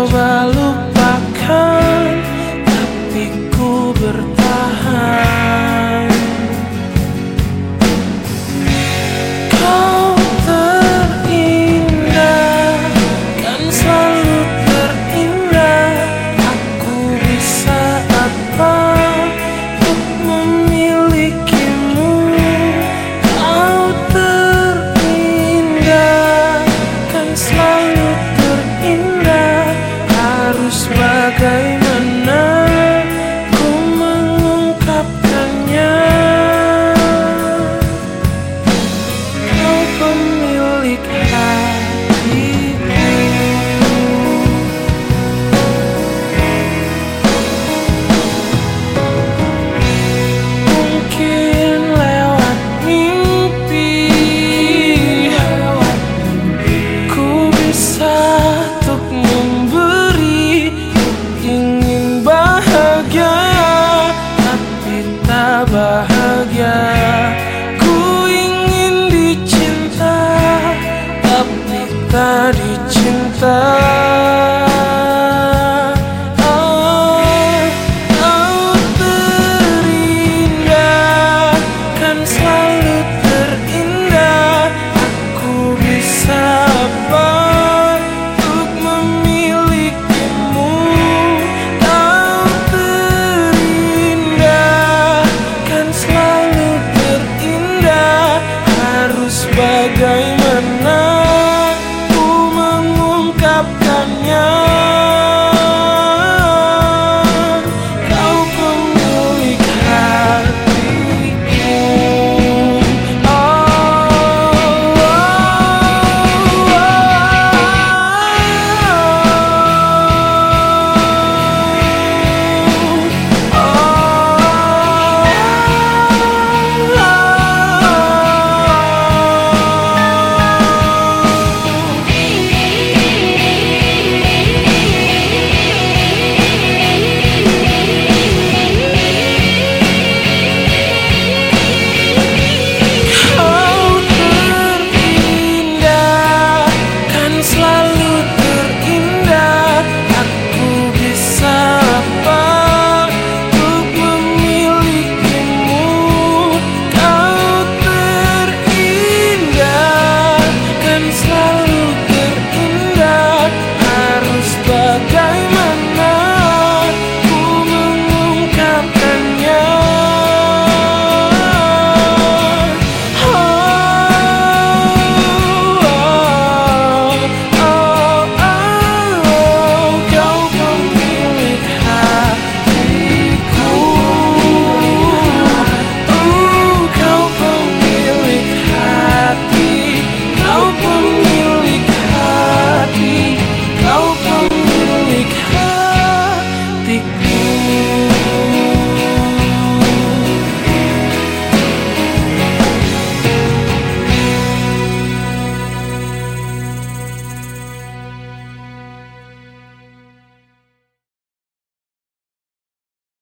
salvá-lo. tadi cinta.